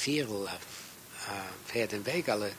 Verola, uh, eh, eh, Veerdenwijk alle